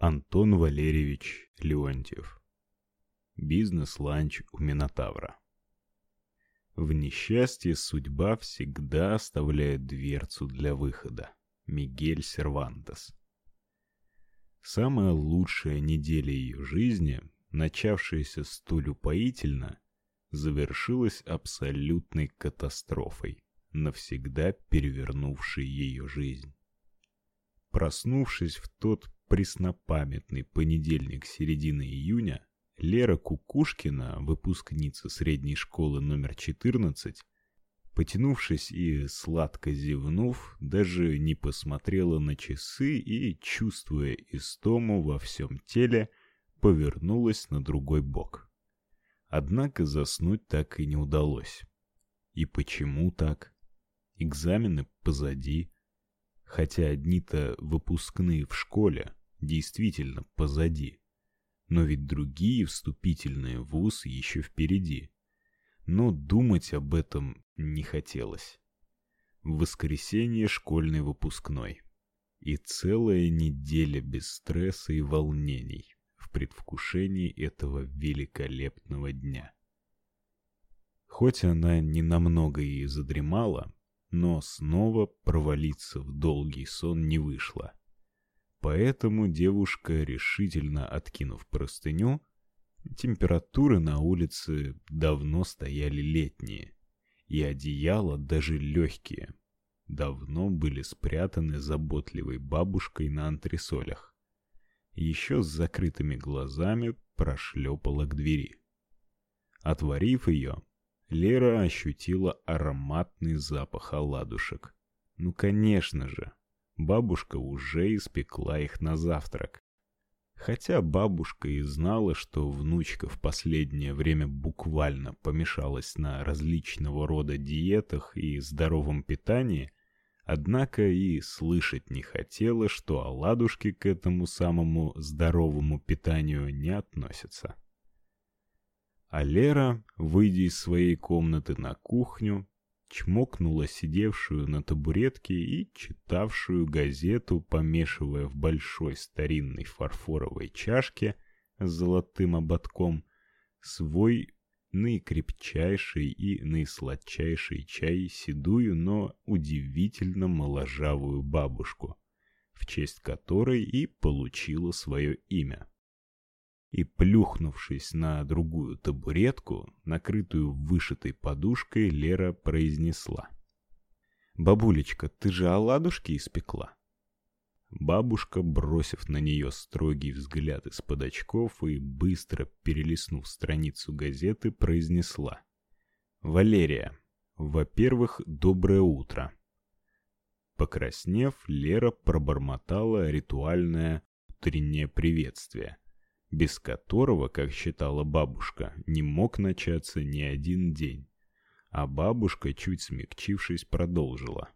Антон Валерьевич Леонтьев. Бизнес-ланч у Минотавра. В несчастье судьба всегда оставляет дверцу для выхода. Мигель Сервантес. Самая лучшая неделя ее жизни, начавшаяся столь упоительно, завершилась абсолютной катастрофой, навсегда перевернувшей ее жизнь. Проснувшись в тот преснопамятный понедельник середины июня, Лера Кукушкина, выпускница средней школы номер 14, потянувшись и сладко зевнув, даже не посмотрела на часы и, чувствуя истому во всем теле, повернулась на другой бок. Однако заснуть так и не удалось. И почему так? Экзамены позади, хотя одни-то выпускные в школе действительно позади. Но ведь другие вступительные в ВУЗ еще впереди. Но думать об этом не хотелось. В воскресенье школьный выпускной. И целая неделя без стресса и волнений в предвкушении этого великолепного дня. Хоть она не намного и задремала, но снова провалиться в долгий сон не вышло. Поэтому девушка, решительно откинув простыню, температуры на улице давно стояли летние, и одеяла даже легкие, давно были спрятаны заботливой бабушкой на антресолях. Еще с закрытыми глазами прошлепала к двери. Отворив ее, Лера ощутила ароматный запах оладушек. Ну, конечно же, бабушка уже испекла их на завтрак. Хотя бабушка и знала, что внучка в последнее время буквально помешалась на различного рода диетах и здоровом питании, однако и слышать не хотела, что оладушки к этому самому здоровому питанию не относятся. А Лера, выйдя из своей комнаты на кухню, чмокнула сидевшую на табуретке и читавшую газету, помешивая в большой старинной фарфоровой чашке с золотым ободком свой наикрепчайший и наисладчайший чай седую, но удивительно моложавую бабушку, в честь которой и получила свое имя и, плюхнувшись на другую табуретку, накрытую вышитой подушкой, Лера произнесла. «Бабулечка, ты же оладушки испекла?» Бабушка, бросив на нее строгий взгляд из-под очков и быстро перелистнув страницу газеты, произнесла. «Валерия, во-первых, доброе утро». Покраснев, Лера пробормотала ритуальное утреннее приветствие – без которого, как считала бабушка, не мог начаться ни один день. А бабушка, чуть смягчившись, продолжила.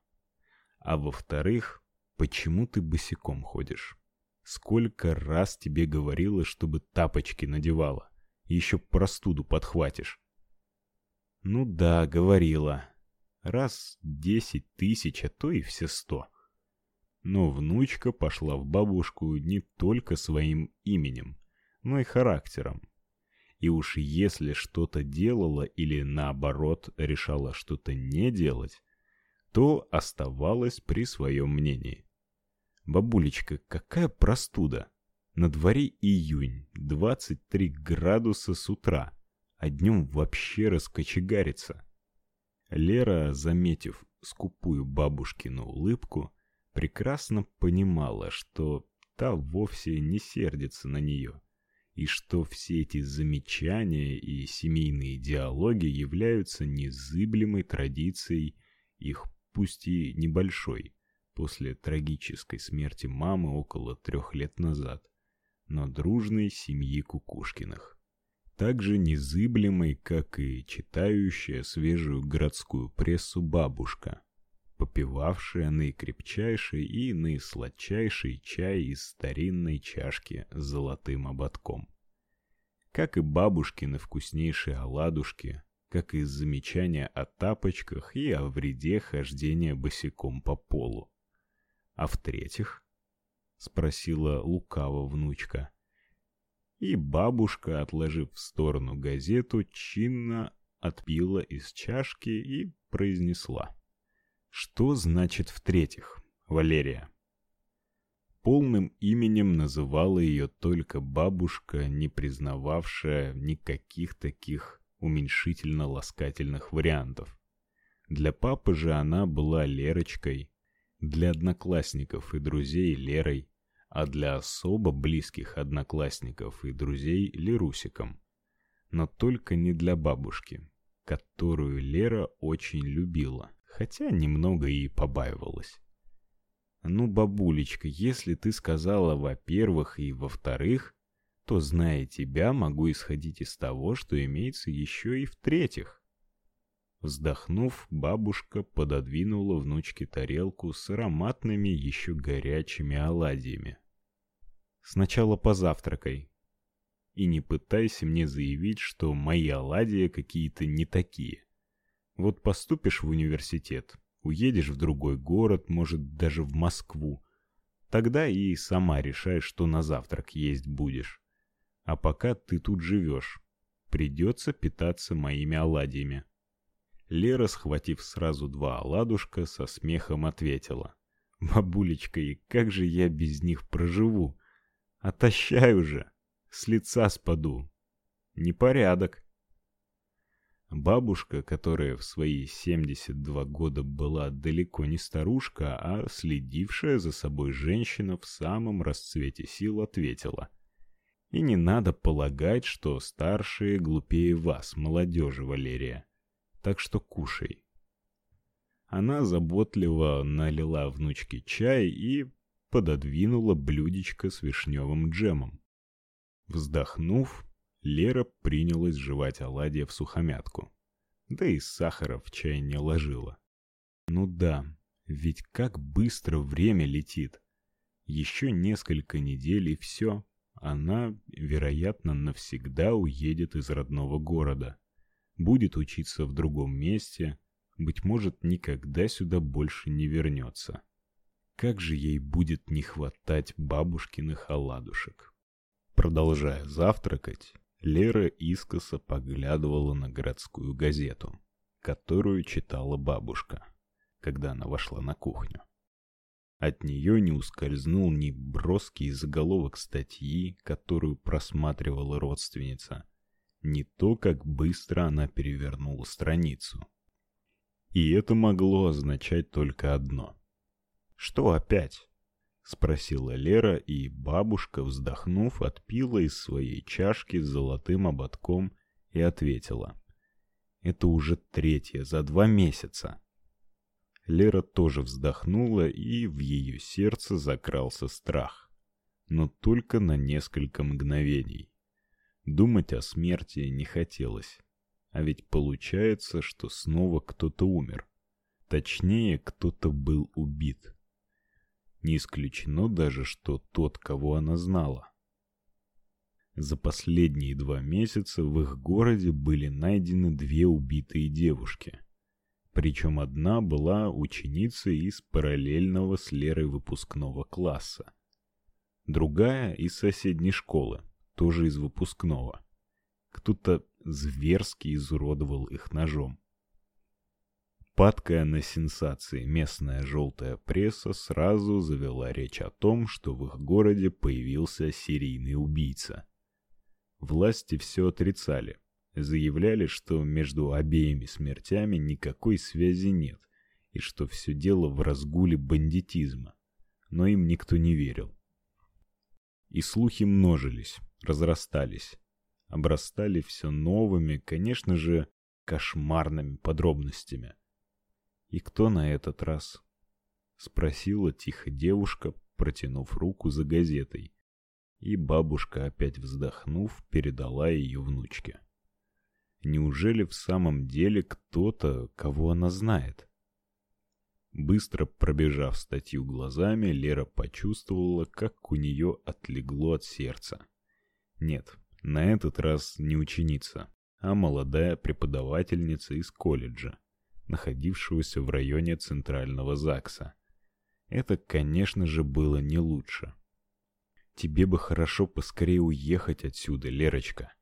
А во-вторых, почему ты босиком ходишь? Сколько раз тебе говорила, чтобы тапочки надевала? Еще простуду подхватишь. Ну да, говорила. Раз десять тысяч, а то и все сто. Но внучка пошла в бабушку не только своим именем, но и характером. И уж если что-то делала или наоборот решала что-то не делать, то оставалась при своем мнении. Бабулечка, какая простуда? На дворе июнь, 23 градуса с утра, а днем вообще раскочегарится. Лера, заметив скупую бабушкину улыбку, прекрасно понимала, что та вовсе не сердится на нее и что все эти замечания и семейные диалоги являются незыблемой традицией их пусть и небольшой, после трагической смерти мамы около трех лет назад, но дружной семьи Кукушкиных. Также незыблемой, как и читающая свежую городскую прессу бабушка, попивавшая наикрепчайший и наисладчайший чай из старинной чашки с золотым ободком. Как и бабушкины вкуснейшие оладушки, как и замечания о тапочках и о вреде хождения босиком по полу. А в-третьих, спросила лукаво внучка. И бабушка, отложив в сторону газету, чинно отпила из чашки и произнесла: "Что значит в-третьих, Валерия?" Полным именем называла ее только бабушка, не признававшая никаких таких уменьшительно-ласкательных вариантов. Для папы же она была Лерочкой, для одноклассников и друзей Лерой, а для особо близких одноклассников и друзей Лерусиком. Но только не для бабушки, которую Лера очень любила, хотя немного и побаивалась. Ну, бабулечка, если ты сказала во-первых и во-вторых, то, зная тебя, могу исходить из того, что имеется еще и в-третьих. Вздохнув, бабушка пододвинула внучке тарелку с ароматными еще горячими оладьями. Сначала позавтракай. И не пытайся мне заявить, что мои оладьи какие-то не такие. Вот поступишь в университет, уедешь в другой город, может, даже в Москву. Тогда и сама решаешь, что на завтрак есть будешь. А пока ты тут живешь, придется питаться моими оладьями. Лера, схватив сразу два оладушка, со смехом ответила: "Бабулечка, и как же я без них проживу? Отощаю уже, с лица спаду. Непорядок". Бабушка, которая в свои 72 года была далеко не старушка, а следившая за собой женщина в самом расцвете сил, ответила: "И не надо полагать, что старшие глупее вас, молодежи, Валерия. Так что кушай". Она заботливо налила внучке чай и пододвинула блюдечко с вишневым джемом. Вздохнув, Лера принялась жевать оладья в сухомятку. Да и сахара в чай не ложила. Ну да, ведь как быстро время летит. Еще несколько недель и все. Она, вероятно, навсегда уедет из родного города. Будет учиться в другом месте, быть может, никогда сюда больше не вернется. Как же ей будет не хватать бабушкиных оладушек. Продолжая завтракать, Лера искоса поглядывала на городскую газету, которую читала бабушка, когда она вошла на кухню. От нее не ускользнул ни броский заголовок статьи, которую просматривала родственница, ни то, как быстро она перевернула страницу. И это могло означать только одно. Что опять? Спросила Лера, и бабушка, вздохнув, отпила из своей чашки с золотым ободком и ответила: "Это уже третье за два месяца". Лера тоже вздохнула, и в ее сердце закрался страх, но только на несколько мгновений. Думать о смерти не хотелось. А ведь получается, что снова кто-то умер. Точнее, кто-то был убит. Не исключено даже, что тот, кого она знала. За последние два месяца в их городе были найдены две убитые девушки. Причем одна была ученицей из параллельного с Лерой выпускного класса. Другая из соседней школы, тоже из выпускного. Кто-то зверски изуродовал их ножом. Падкая на сенсации местная желтая пресса сразу завела речь о том, что в их городе появился серийный убийца. Власти все отрицали, заявляли, что между обеими смертями никакой связи нет и что все дело в разгуле бандитизма. Но им никто не верил. И слухи множились, разрастались, обрастали все новыми, конечно же, кошмарными подробностями. И кто на этот раз? спросила тихо девушка, протянув руку за газетой. И бабушка, опять вздохнув, передала ее внучке. Неужели в самом деле кто-то, кого она знает? Быстро пробежав статью глазами, Лера почувствовала, как у нее отлегло от сердца. Нет, на этот раз не ученица, а молодая преподавательница из колледжа находившегося в районе центрального ЗАГСа. Это, конечно же, было не лучше. Тебе бы хорошо поскорее уехать отсюда, Лерочка.